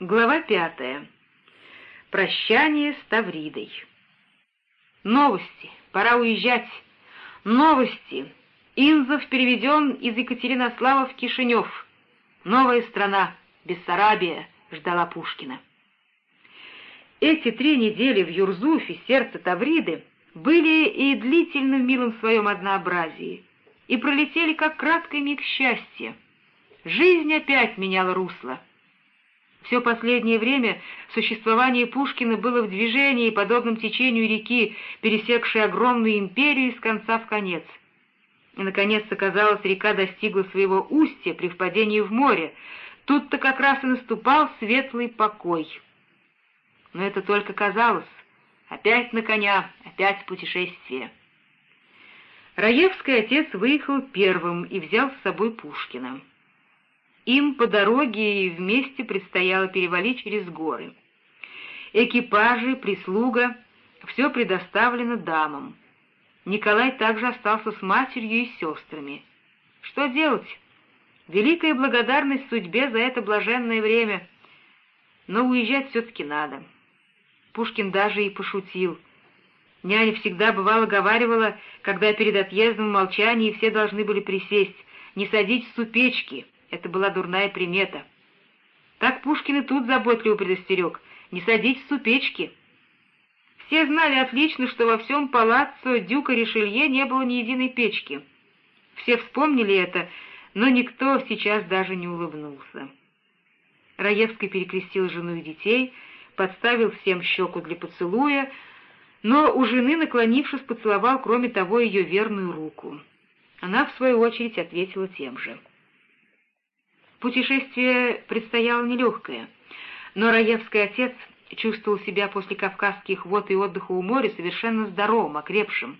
Глава пятая. Прощание с Тавридой. Новости. Пора уезжать. Новости. Инзов переведен из Екатеринослава в Кишинев. Новая страна, Бессарабия, ждала Пушкина. Эти три недели в Юрзуфе, сердце Тавриды, были и длительны в милом своем однообразии, и пролетели как краткий миг счастья. Жизнь опять меняла русло. Все последнее время существование Пушкина было в движении, подобном течению реки, пересекшей огромную империю из конца в конец. И, наконец-то, казалось, река достигла своего устья при впадении в море. Тут-то как раз и наступал светлый покой. Но это только казалось. Опять на коня, опять путешествие. Раевский отец выехал первым и взял с собой Пушкина. Им по дороге и вместе предстояло перевалить через горы. Экипажи, прислуга — все предоставлено дамам. Николай также остался с матерью и сестрами. Что делать? Великая благодарность судьбе за это блаженное время. Но уезжать все-таки надо. Пушкин даже и пошутил. Няня всегда бывало говаривала, когда перед отъездом в молчании все должны были присесть, не садить в печки — это была дурная примета. Так Пушкин и тут заботливо предостерег — не садить в супечки. Все знали отлично, что во всем палаццо Дюка Ришелье не было ни единой печки. Все вспомнили это, но никто сейчас даже не улыбнулся. Раевский перекрестил жену и детей, подставил всем щеку для поцелуя, но у жены, наклонившись, поцеловал, кроме того, ее верную руку. Она, в свою очередь, ответила тем же. Путешествие предстояло нелегкое, но Раевский отец чувствовал себя после кавказских вод и отдыха у моря совершенно здоровым, окрепшим.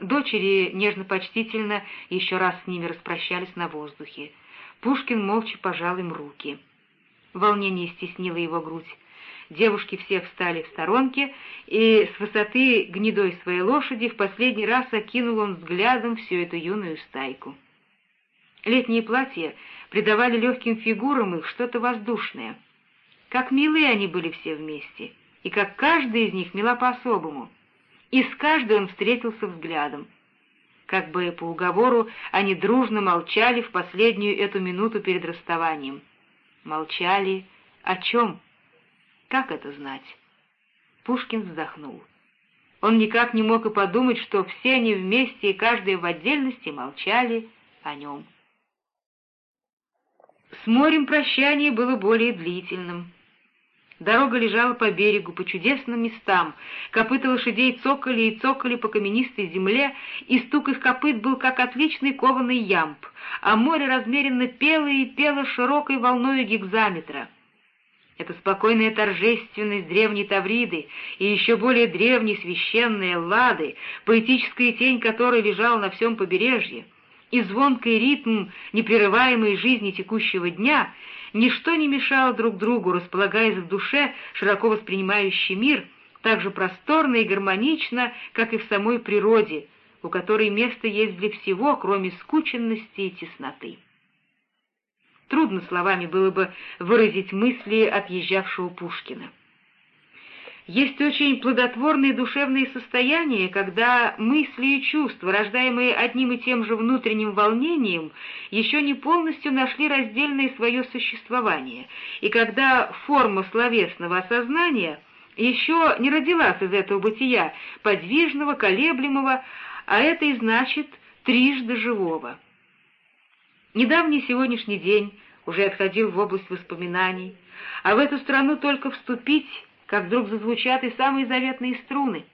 Дочери нежно-почтительно еще раз с ними распрощались на воздухе. Пушкин молча пожал им руки. Волнение стеснило его грудь. Девушки все встали в сторонке, и с высоты гнедой своей лошади в последний раз окинул он взглядом всю эту юную стайку. Летние платья придавали легким фигурам их что-то воздушное. Как милые они были все вместе, и как каждый из них мила по-особому. И с каждой он встретился взглядом. Как бы по уговору они дружно молчали в последнюю эту минуту перед расставанием. Молчали о чем? Как это знать? Пушкин вздохнул. Он никак не мог и подумать, что все они вместе и каждый в отдельности молчали о нем. С морем прощание было более длительным. Дорога лежала по берегу, по чудесным местам. Копыта лошадей цокали и цокали по каменистой земле, и стук их копыт был как отличный кованый ямб, а море размеренно пело и пело широкой волною гигзаметра. Эта спокойная торжественность древней Тавриды и еще более древней священной Эллады, поэтическая тень которой лежала на всем побережье, и звонкий ритм непрерываемой жизни текущего дня, ничто не мешало друг другу, располагаясь в душе, широко воспринимающий мир, так же просторно и гармонично, как и в самой природе, у которой место есть для всего, кроме скученности и тесноты. Трудно словами было бы выразить мысли отъезжавшего Пушкина. Есть очень плодотворные душевные состояния, когда мысли и чувства, рождаемые одним и тем же внутренним волнением, еще не полностью нашли раздельное свое существование, и когда форма словесного осознания еще не родилась из этого бытия, подвижного, колеблемого, а это и значит трижды живого. Недавний сегодняшний день уже отходил в область воспоминаний, а в эту страну только вступить как вдруг зазвучат и самые заветные струны.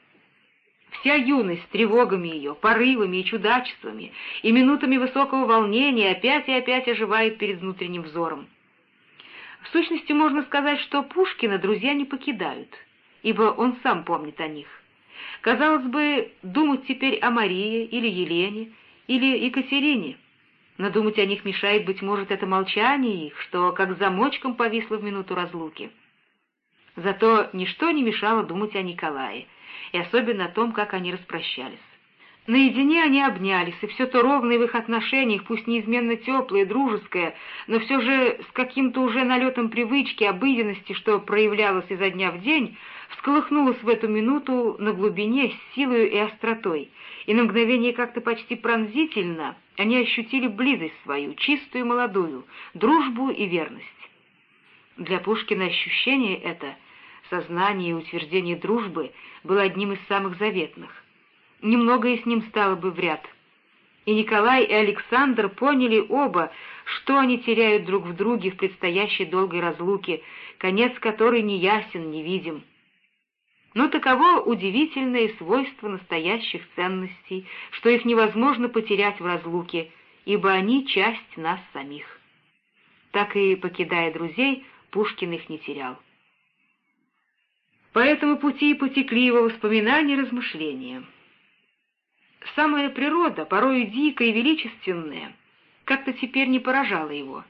Вся юность с тревогами ее, порывами и чудачествами, и минутами высокого волнения опять и опять оживает перед внутренним взором. В сущности, можно сказать, что Пушкина друзья не покидают, ибо он сам помнит о них. Казалось бы, думать теперь о Марии или Елене или Екатерине, но думать о них мешает, быть может, это молчание их, что как замочком повисло в минуту разлуки. Зато ничто не мешало думать о Николае, и особенно о том, как они распрощались. Наедине они обнялись, и все то ровное в их отношениях, пусть неизменно теплое, дружеское, но все же с каким-то уже налетом привычки, обыденности, что проявлялось изо дня в день, всколыхнулось в эту минуту на глубине с силою и остротой, и на мгновение как-то почти пронзительно они ощутили близость свою, чистую молодую, дружбу и верность. Для Пушкина ощущение это, сознание и утверждение дружбы, было одним из самых заветных немногое с ним стало бы в ряд. И Николай и Александр поняли оба, что они теряют друг в друге в предстоящей долгой разлуке, конец которой не ясен, не видим. Но таково удивительное свойство настоящих ценностей, что их невозможно потерять в разлуке, ибо они — часть нас самих. Так и, покидая друзей, Пушкин их не терял. По этому пути потекли его воспоминания и размышления — самая природа, порою дикая и величественная, как-то теперь не поражала его.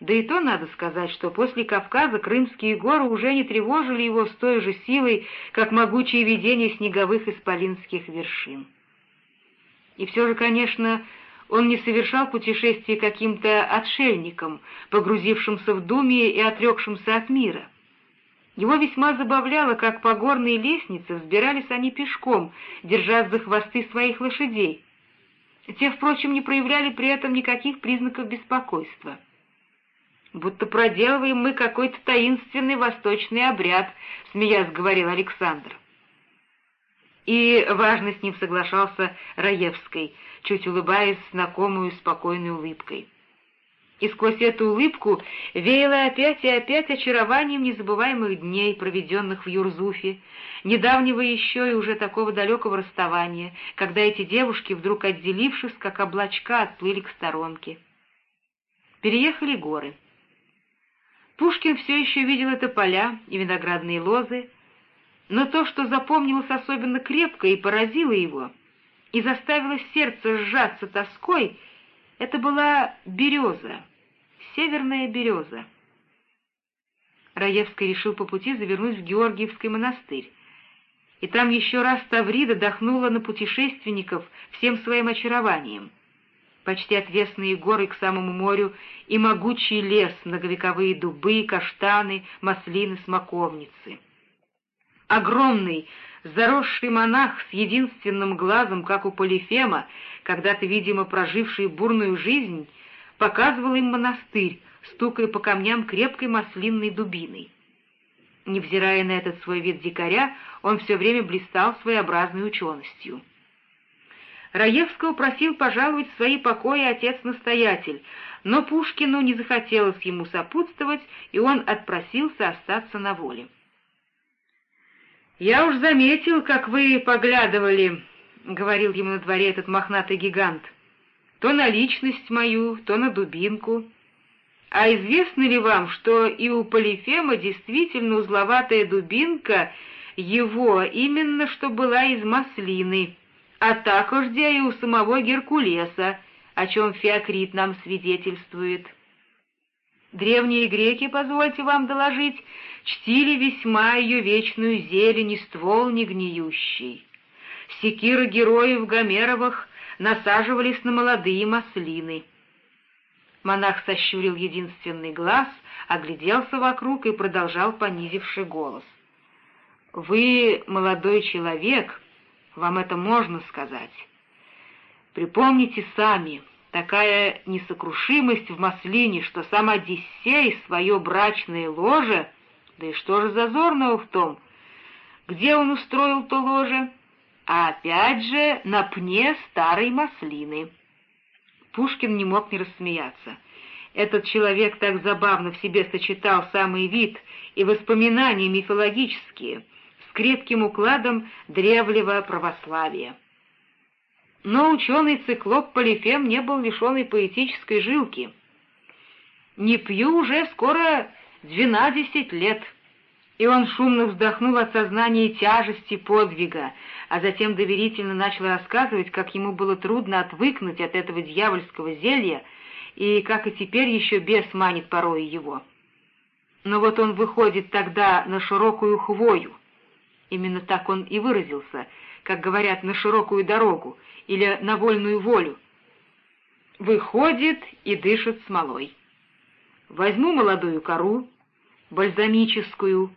Да и то надо сказать, что после Кавказа Крымские горы уже не тревожили его с той же силой, как могучие видения снеговых исполинских вершин. И все же, конечно, он не совершал путешествие каким-то отшельником, погрузившимся в думе и отрекшимся от мира. Его весьма забавляло, как по горной лестнице взбирались они пешком, держась за хвосты своих лошадей. Те, впрочем, не проявляли при этом никаких признаков беспокойства. «Будто проделываем мы какой-то таинственный восточный обряд», — смеясь говорил Александр. И важно с ним соглашался Раевский, чуть улыбаясь знакомую спокойной улыбкой. И сквозь эту улыбку веяло опять и опять очарованием незабываемых дней, проведенных в Юрзуфе, недавнего еще и уже такого далекого расставания, когда эти девушки, вдруг отделившись, как облачка, отплыли к сторонке. Переехали горы. Пушкин все еще видел это поля и виноградные лозы, но то, что запомнилось особенно крепко и поразило его, и заставило сердце сжаться тоской — это была береза, северная береза. Раевский решил по пути завернуть в Георгиевский монастырь. И там еще раз Таврида дохнула на путешественников всем своим очарованием. Почти отвесные горы к самому морю и могучий лес, многовековые дубы, каштаны, маслины, смоковницы. Огромный, заросший монах с единственным глазом, как у Полифема, когда-то, видимо, проживший бурную жизнь, показывал им монастырь, стукая по камням крепкой маслинной дубиной. Невзирая на этот свой вид дикаря, он все время блистал своеобразной ученостью. Раевского просил пожаловать в свои покои отец-настоятель, но Пушкину не захотелось ему сопутствовать, и он отпросился остаться на воле. «Я уж заметил, как вы поглядывали», — говорил ему на дворе этот мохнатый гигант, — «то на личность мою, то на дубинку. А известно ли вам, что и у Полифема действительно узловатая дубинка его именно что была из маслины, а також и у самого Геркулеса, о чем Феокрит нам свидетельствует?» Древние греки, позвольте вам доложить, чтили весьма ее вечную зелень и ствол негниющий. Секиры героев Гомеровых насаживались на молодые маслины. Монах сощурил единственный глаз, огляделся вокруг и продолжал понизивший голос. «Вы молодой человек, вам это можно сказать. Припомните сами, такая несокрушимость в маслине, что сам Одиссей свое брачное ложе да и что же зазорного в том? Где он устроил то ложе? А опять же на пне старой маслины. Пушкин не мог не рассмеяться. Этот человек так забавно в себе сочетал самый вид и воспоминания мифологические с крепким укладом древнего православия. Но ученый-циклоп Полифем не был лишен и поэтической жилки. «Не пью уже скоро Двенадцать лет!» И он шумно вздохнул от сознания тяжести подвига, а затем доверительно начал рассказывать, как ему было трудно отвыкнуть от этого дьявольского зелья, и как и теперь еще бес манит порой его. Но вот он выходит тогда на широкую хвою, Именно так он и выразился, как говорят, на широкую дорогу или на вольную волю. Выходит и дышит смолой. Возьму молодую кору, бальзамическую,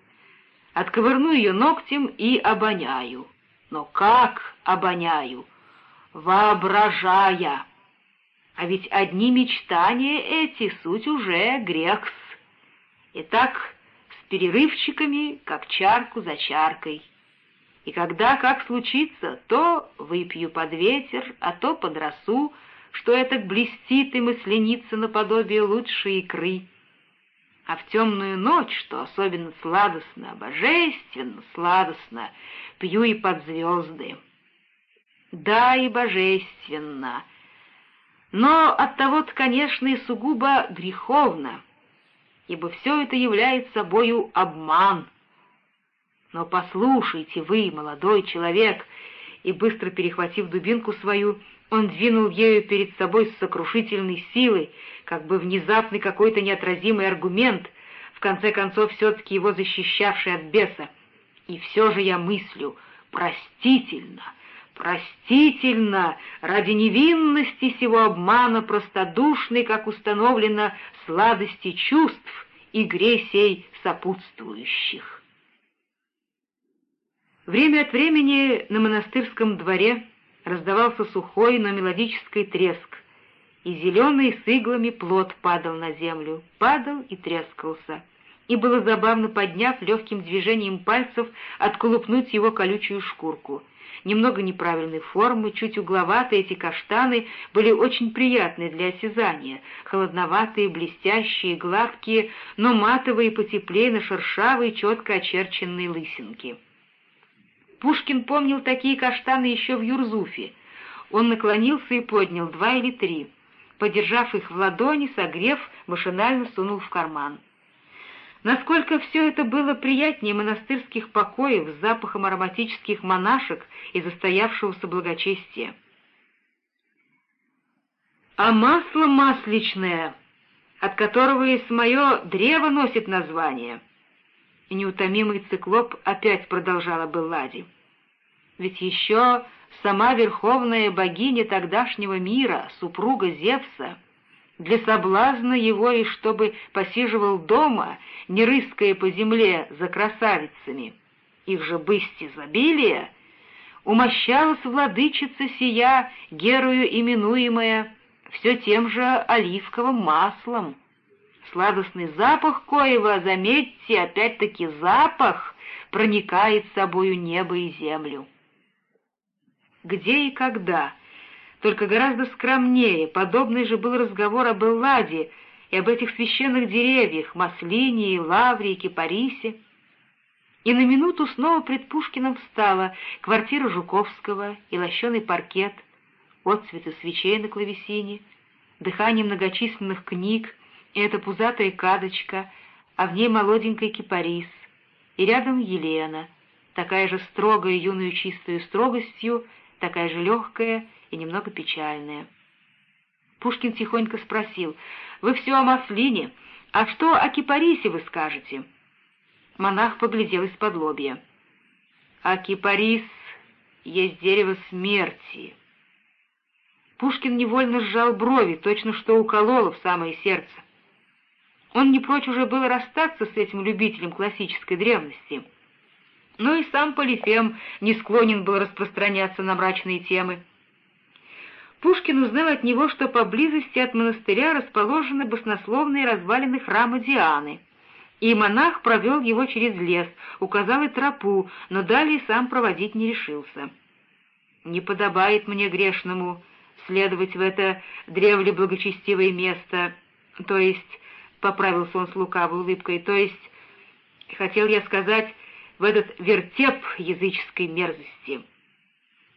отковырну ее ногтем и обоняю. Но как обоняю? Воображая. А ведь одни мечтания эти суть уже грехс. Итак, с перерывчиками, как чарку за чаркой. И когда как случится, то выпью под ветер, а то под росу, что это блестит и мысленится наподобие лучшей икры. А в темную ночь, что особенно сладостно, божественно сладостно, пью и под звезды. Да, и божественно. Но оттого-то, конечно, и сугубо греховно, ибо все это является собою обман. Но послушайте вы, молодой человек, и, быстро перехватив дубинку свою, он двинул ею перед собой с сокрушительной силой, как бы внезапный какой-то неотразимый аргумент, в конце концов все-таки его защищавший от беса. И все же я мыслю, простительно, простительно, ради невинности сего обмана простодушной, как установлено, сладости чувств, игре сей сопутствующих. Время от времени на монастырском дворе раздавался сухой, но мелодический треск, и зеленый с иглами плод падал на землю, падал и трескался. И было забавно, подняв легким движением пальцев, отколупнуть его колючую шкурку. Немного неправильной формы, чуть угловатые эти каштаны были очень приятны для осязания, холодноватые, блестящие, гладкие, но матовые потеплее на шершавые, четко очерченные лысинки. Пушкин помнил такие каштаны еще в Юрзуфе. Он наклонился и поднял два или три. Подержав их в ладони, согрев, машинально сунул в карман. Насколько все это было приятнее монастырских покоев с запахом ароматических монашек и застоявшегося благочестия. А масло масличное, от которого и мое древо носит название — и неутомимый циклоп опять продолжала Беллади. Ведь еще сама верховная богиня тогдашнего мира, супруга Зевса, для соблазна его и чтобы посиживал дома, не рыская по земле за красавицами, их же бысть изобилия, умощалась владычица сия, герою именуемая, все тем же оливковым маслом, Сладостный запах коего, заметьте, опять-таки запах, проникает с собою небо и землю. Где и когда? Только гораздо скромнее, подобный же был разговор об Элладе и об этих священных деревьях, Маслине, Лавре и Кипарисе. И на минуту снова пред Пушкиным встала квартира Жуковского и лощеный паркет, отцветы свечей на клавесине, дыхание многочисленных книг, и эта пузатая кадочка, а в ней молоденький кипарис, и рядом Елена, такая же строгая юную чистую строгостью, такая же легкая и немного печальная. Пушкин тихонько спросил, «Вы все о маслине, а что о кипарисе вы скажете?» Монах поглядел из-под лобья. «А кипарис есть дерево смерти». Пушкин невольно сжал брови, точно что укололо в самое сердце. Он не прочь уже было расстаться с этим любителем классической древности. Но и сам Полифем не склонен был распространяться на мрачные темы. Пушкин узнал от него, что поблизости от монастыря расположены баснословные развалины храма Дианы, и монах провел его через лес, указал и тропу, но далее сам проводить не решился. «Не подобает мне грешному следовать в это древле благочестивое место, то есть — поправился он с лукавой улыбкой, — то есть, хотел я сказать, в этот вертеп языческой мерзости.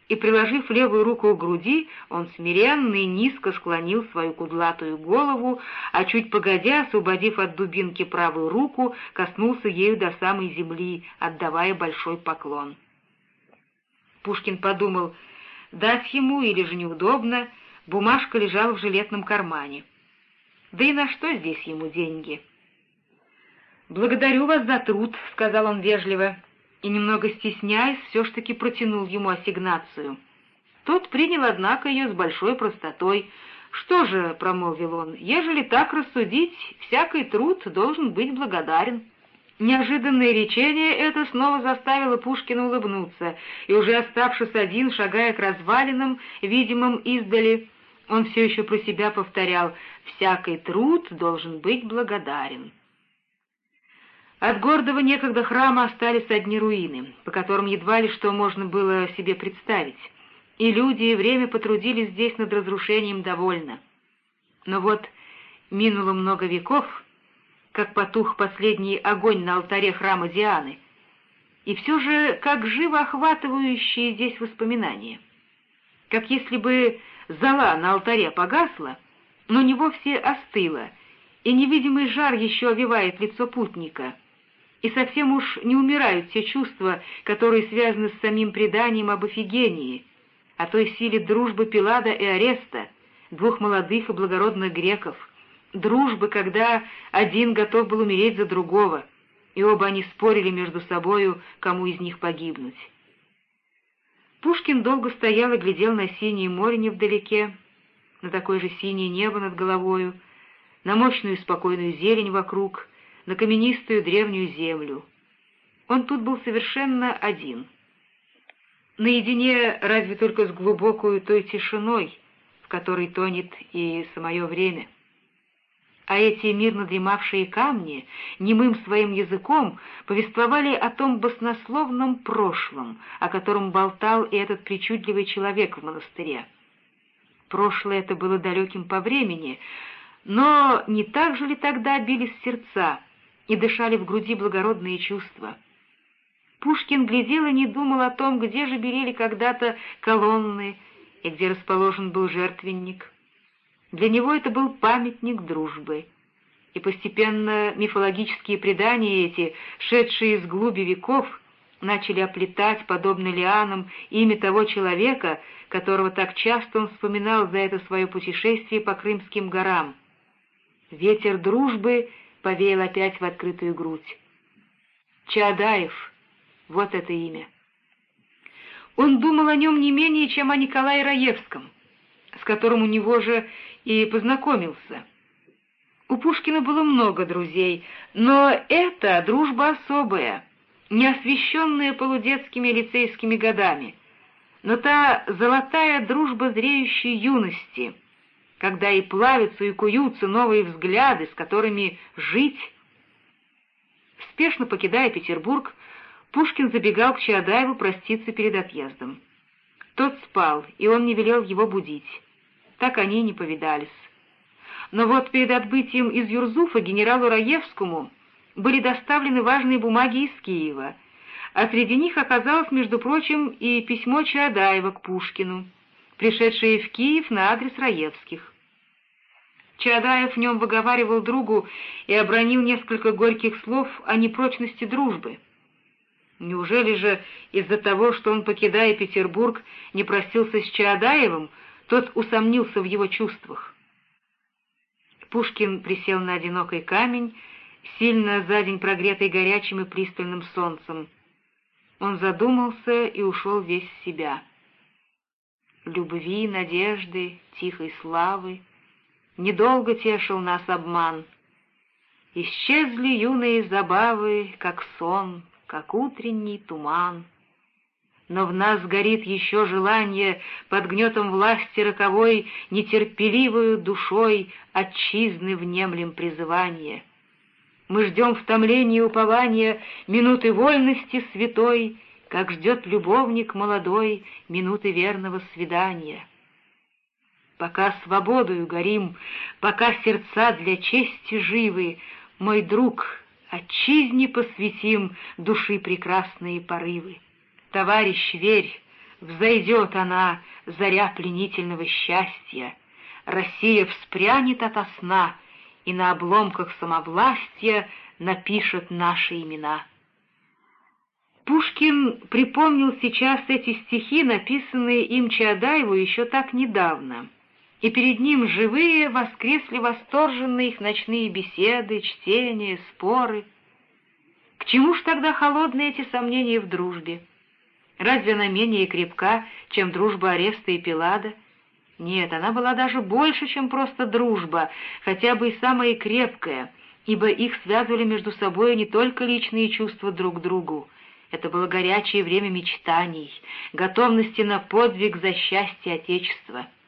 И, приложив левую руку к груди, он смиренно и низко склонил свою кудлатую голову, а чуть погодя, освободив от дубинки правую руку, коснулся ею до самой земли, отдавая большой поклон. Пушкин подумал, дать ему или же неудобно, бумажка лежала в жилетном кармане. Да и на что здесь ему деньги? «Благодарю вас за труд», — сказал он вежливо. и, немного стесняясь, все ж таки протянул ему ассигнацию. Тот принял, однако, ее с большой простотой. «Что же», — промолвил он, — «ежели так рассудить, всякий труд должен быть благодарен». Неожиданное речение это снова заставило Пушкина улыбнуться, и уже оставшись один, шагая к развалинам, видимым издали, он все еще про себя повторял «всякий труд должен быть благодарен». От гордого некогда храма остались одни руины, по которым едва ли что можно было себе представить, и люди и время потрудились здесь над разрушением довольно. Но вот минуло много веков, как потух последний огонь на алтаре храма Дианы, и все же как живо охватывающие здесь воспоминания. Как если бы зола на алтаре погасла, но не вовсе остыла, и невидимый жар еще овивает лицо путника, и совсем уж не умирают те чувства, которые связаны с самим преданием об Офигении, о той силе дружбы Пилада и Ареста, двух молодых и благородных греков — дружбы, когда один готов был умереть за другого, и оба они спорили между собою, кому из них погибнуть. Пушкин долго стоял и глядел на синее море невдалеке, на такое же синее небо над головою, на мощную спокойную зелень вокруг, на каменистую древнюю землю. Он тут был совершенно один. Наедине разве только с глубокой той тишиной, в которой тонет и самое время а эти мирно дремавшие камни немым своим языком повествовали о том баснословном прошлом, о котором болтал и этот причудливый человек в монастыре. Прошлое это было далеким по времени, но не так же ли тогда бились сердца и дышали в груди благородные чувства? Пушкин глядел и не думал о том, где же берели когда-то колонны и где расположен был жертвенник. Для него это был памятник дружбы. И постепенно мифологические предания эти, шедшие из глуби веков, начали оплетать, подобно лианам, имя того человека, которого так часто он вспоминал за это свое путешествие по Крымским горам. Ветер дружбы повеял опять в открытую грудь. Чаадаев — вот это имя. Он думал о нем не менее, чем о Николае Раевском, с которым у него же и познакомился. У Пушкина было много друзей, но эта дружба особая, не освещенная полудетскими лицейскими годами, но та золотая дружба зреющей юности, когда и плавятся, и куются новые взгляды, с которыми жить. Спешно покидая Петербург, Пушкин забегал к Чаадаеву проститься перед отъездом. Тот спал, и он не велел его будить. Так они и не повидались. Но вот перед отбытием из Юрзуфа генералу Раевскому были доставлены важные бумаги из Киева, а среди них оказалось, между прочим, и письмо Чаадаева к Пушкину, пришедшее в Киев на адрес Раевских. Чаадаев в нем выговаривал другу и обронил несколько горьких слов о непрочности дружбы. Неужели же из-за того, что он, покидая Петербург, не простился с Чаадаевым, тот усомнился в его чувствах. Пушкин присел на одинокий камень, сильно за день прогретый горячим и пристальным солнцем. Он задумался и ушел весь в себя. Любви, надежды, тихой славы, недолго тешил нас обман. Исчезли юные забавы, как сон, как утренний туман но в нас горит еще желание под гнетом власти роковой нетерпеливою душой отчизны внемлем призывание. Мы ждем в томлении упования минуты вольности святой, как ждет любовник молодой минуты верного свидания. Пока свободою горим, пока сердца для чести живы, мой друг, отчизне посвятим души прекрасные порывы. Товарищ, верь, взойдет она, заря пленительного счастья. Россия вспрянет ото сна и на обломках самовластия напишет наши имена. Пушкин припомнил сейчас эти стихи, написанные им Чаадаеву еще так недавно, и перед ним живые воскресли восторженные их ночные беседы, чтения, споры — К чему ж тогда холодные эти сомнения в дружбе? Разве она менее крепка, чем дружба Ареста и Пилада? Нет, она была даже больше, чем просто дружба, хотя бы и самая крепкая, ибо их связывали между собой не только личные чувства друг к другу. Это было горячее время мечтаний, готовности на подвиг за счастье Отечества —